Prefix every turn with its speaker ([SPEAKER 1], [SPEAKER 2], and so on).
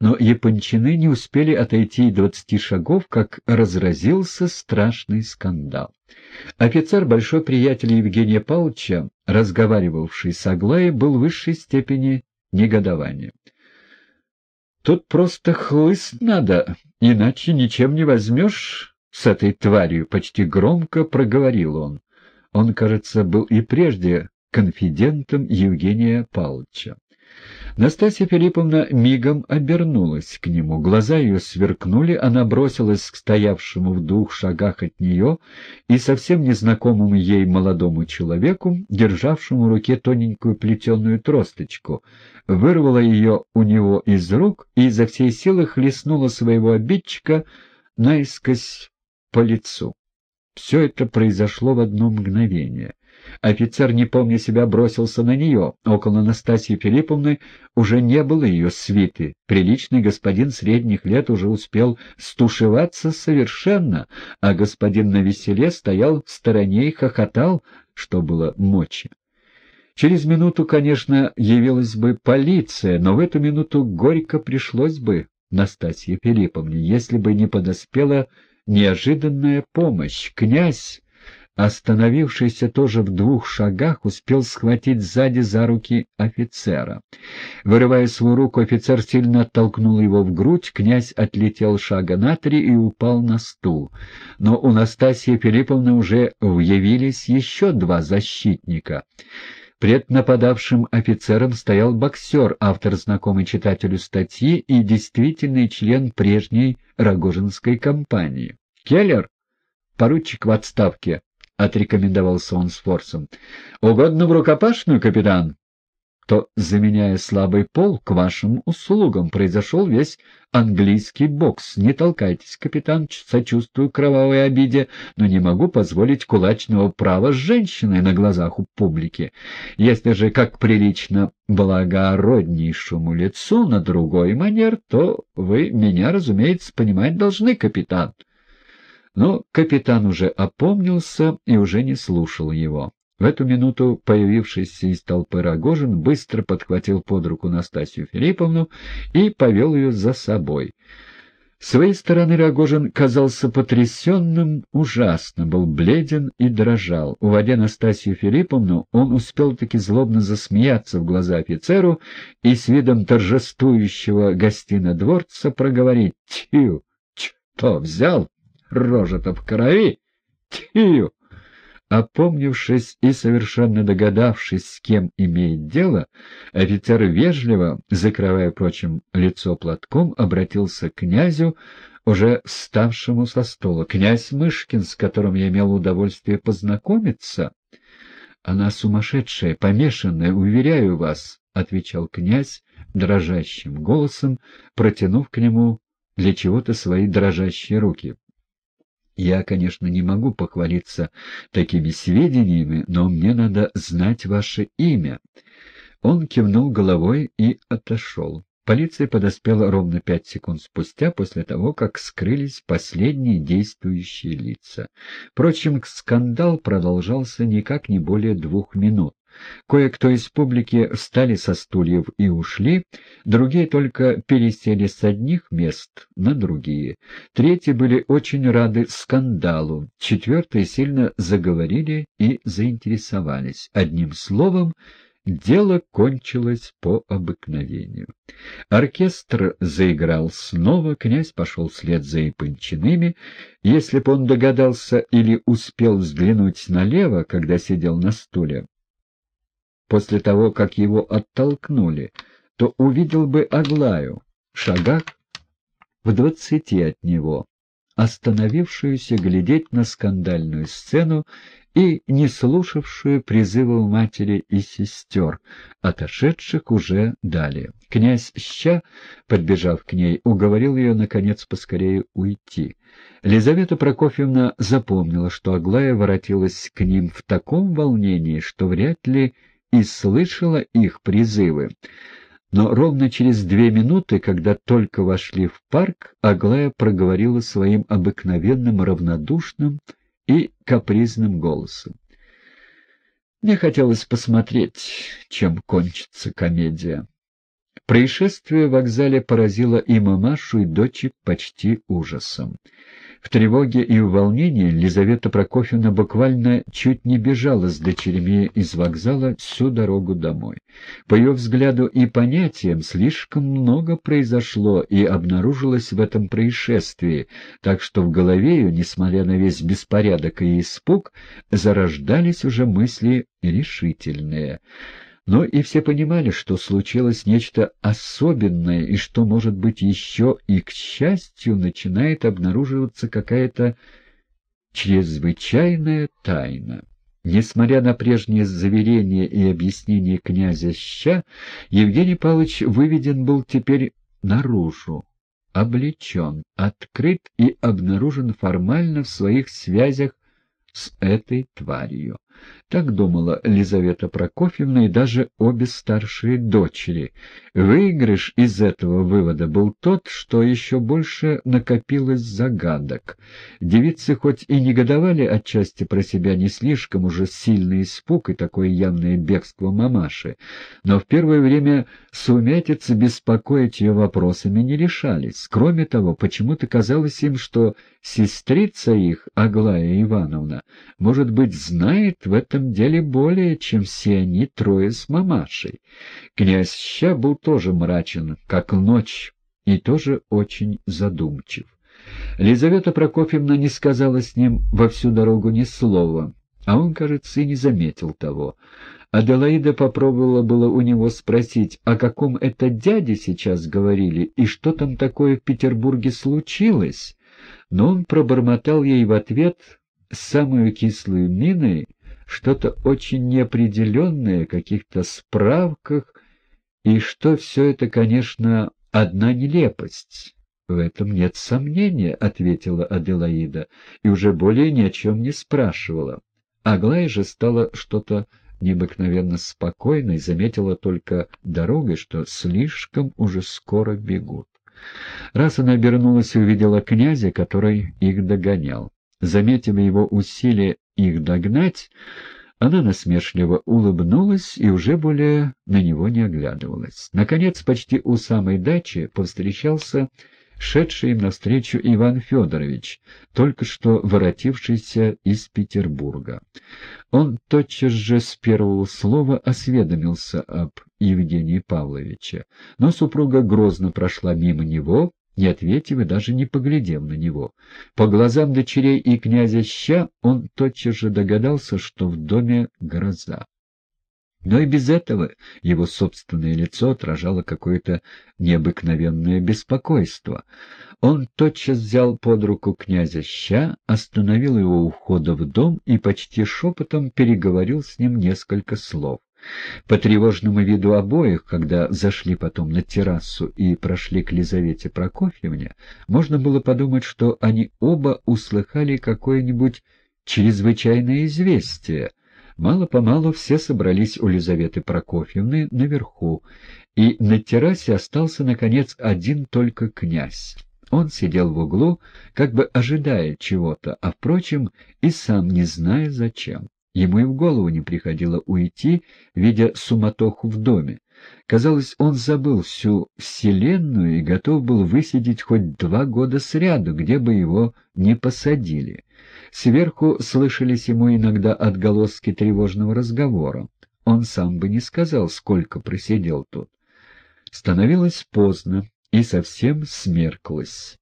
[SPEAKER 1] но япончины не успели отойти двадцати шагов, как разразился страшный скандал. Офицер, большой приятель Евгения Павловича, разговаривавший с Аглаей, был в высшей степени негодования. «Тут просто хлыст надо, иначе ничем не возьмешь с этой тварью», — почти громко проговорил он. Он, кажется, был и прежде конфидентом Евгения Павловича. Настасья Филипповна мигом обернулась к нему. Глаза ее сверкнули, она бросилась к стоявшему в двух шагах от нее и совсем незнакомому ей молодому человеку, державшему в руке тоненькую плетеную тросточку, вырвала ее у него из рук и изо всей силы хлестнула своего обидчика наискось по лицу. Все это произошло в одно мгновение. Офицер, не помня себя, бросился на нее. Около Настасьи Филипповны уже не было ее свиты. Приличный господин средних лет уже успел стушеваться совершенно, а господин на веселе стоял в стороне и хохотал, что было мочи. Через минуту, конечно, явилась бы полиция, но в эту минуту горько пришлось бы Настасье Филипповне, если бы не подоспела неожиданная помощь. Князь остановившийся тоже в двух шагах, успел схватить сзади за руки офицера. Вырывая свою руку, офицер сильно оттолкнул его в грудь, князь отлетел шага на три и упал на стул. Но у Настасьи Филипповны уже явились еще два защитника. Пред нападавшим офицером стоял боксер, автор знакомый читателю статьи и действительный член прежней Рогожинской компании. «Келлер?» поручик в отставке, — отрекомендовался он с форсом. — Угодно в рукопашную, капитан? то, заменяя слабый пол, к вашим услугам произошел весь английский бокс. Не толкайтесь, капитан, сочувствую кровавой обиде, но не могу позволить кулачного права с женщиной на глазах у публики. Если же, как прилично благороднейшему лицу на другой манер, то вы меня, разумеется, понимать должны, капитан. Но капитан уже опомнился и уже не слушал его. В эту минуту появившийся из толпы Рогожин быстро подхватил под руку Настасью Филипповну и повел ее за собой. С своей стороны Рогожин казался потрясенным, ужасно, был бледен и дрожал. Уводя Настасью Филипповну, он успел таки злобно засмеяться в глаза офицеру и с видом торжествующего гостинодворца проговорить «Тю, что взял?» Рожа-то в крови. Тию! Опомнившись и совершенно догадавшись, с кем имеет дело, офицер вежливо, закрывая, впрочем, лицо платком, обратился к князю, уже вставшему со стола. «Князь Мышкин, с которым я имел удовольствие познакомиться?» «Она сумасшедшая, помешанная, уверяю вас», — отвечал князь дрожащим голосом, протянув к нему для чего-то свои дрожащие руки. Я, конечно, не могу похвалиться такими сведениями, но мне надо знать ваше имя. Он кивнул головой и отошел. Полиция подоспела ровно пять секунд спустя, после того, как скрылись последние действующие лица. Впрочем, скандал продолжался никак не более двух минут. Кое-кто из публики встали со стульев и ушли, другие только пересели с одних мест на другие. Третьи были очень рады скандалу, четвертые сильно заговорили и заинтересовались. Одним словом, дело кончилось по обыкновению. Оркестр заиграл снова, князь пошел вслед за Япончиными. Если бы он догадался или успел взглянуть налево, когда сидел на стуле, после того, как его оттолкнули, то увидел бы Аглаю шагах в двадцати от него, остановившуюся глядеть на скандальную сцену и не слушавшую призывов матери и сестер, отошедших уже далее. Князь Ща, подбежав к ней, уговорил ее, наконец, поскорее уйти. Лизавета Прокофьевна запомнила, что Аглая воротилась к ним в таком волнении, что вряд ли и слышала их призывы. Но ровно через две минуты, когда только вошли в парк, Аглая проговорила своим обыкновенным равнодушным и капризным голосом. Мне хотелось посмотреть, чем кончится комедия. Происшествие в вокзале поразило и мамашу, и дочек почти ужасом. В тревоге и в волнении Лизавета Прокофьевна буквально чуть не бежала с дочерьми из вокзала всю дорогу домой. По ее взгляду и понятиям слишком много произошло и обнаружилось в этом происшествии, так что в голове ее, несмотря на весь беспорядок и испуг, зарождались уже мысли решительные. Но и все понимали, что случилось нечто особенное, и что, может быть, еще и, к счастью, начинает обнаруживаться какая-то чрезвычайная тайна. Несмотря на прежние заверения и объяснения князя Ща, Евгений Павлович выведен был теперь наружу, облечен, открыт и обнаружен формально в своих связях с этой тварью. Так думала Лизавета Прокофьевна и даже обе старшие дочери. Выигрыш из этого вывода был тот, что еще больше накопилось загадок. Девицы хоть и негодовали отчасти про себя не слишком уже сильный испуг и такое явное бегство мамаши, но в первое время сумятицы беспокоить ее вопросами не решались. Кроме того, почему-то казалось им, что сестрица их, Аглая Ивановна, может быть, знает в этом деле более, чем все они трое с мамашей. Князь Ща был тоже мрачен, как ночь, и тоже очень задумчив. Лизавета Прокофьевна не сказала с ним во всю дорогу ни слова, а он, кажется, и не заметил того. Аделаида попробовала было у него спросить, о каком это дяде сейчас говорили и что там такое в Петербурге случилось, но он пробормотал ей в ответ самую кислую миной что-то очень неопределенное, каких-то справках, и что все это, конечно, одна нелепость. «В этом нет сомнения», — ответила Аделаида, и уже более ни о чем не спрашивала. Аглая же стала что-то необыкновенно спокойной, заметила только дорогой, что слишком уже скоро бегут. Раз она обернулась и увидела князя, который их догонял. Заметив его усилия их догнать, она насмешливо улыбнулась и уже более на него не оглядывалась. Наконец, почти у самой дачи повстречался шедший им навстречу Иван Федорович, только что воротившийся из Петербурга. Он тотчас же с первого слова осведомился об Евгении Павловиче, но супруга грозно прошла мимо него, не ответив и даже не поглядев на него. По глазам дочерей и князя Ща он тотчас же догадался, что в доме гроза. Но и без этого его собственное лицо отражало какое-то необыкновенное беспокойство. Он тотчас взял под руку князя Ща, остановил его у входа в дом и почти шепотом переговорил с ним несколько слов. По тревожному виду обоих, когда зашли потом на террасу и прошли к Лизавете Прокофьевне, можно было подумать, что они оба услыхали какое-нибудь чрезвычайное известие. Мало-помалу все собрались у Лизаветы Прокофьевны наверху, и на террасе остался, наконец, один только князь. Он сидел в углу, как бы ожидая чего-то, а, впрочем, и сам не зная зачем. Ему и в голову не приходило уйти, видя суматоху в доме. Казалось, он забыл всю вселенную и готов был высидеть хоть два года сряду, где бы его не посадили. Сверху слышались ему иногда отголоски тревожного разговора. Он сам бы не сказал, сколько просидел тут. Становилось поздно и совсем смерклось.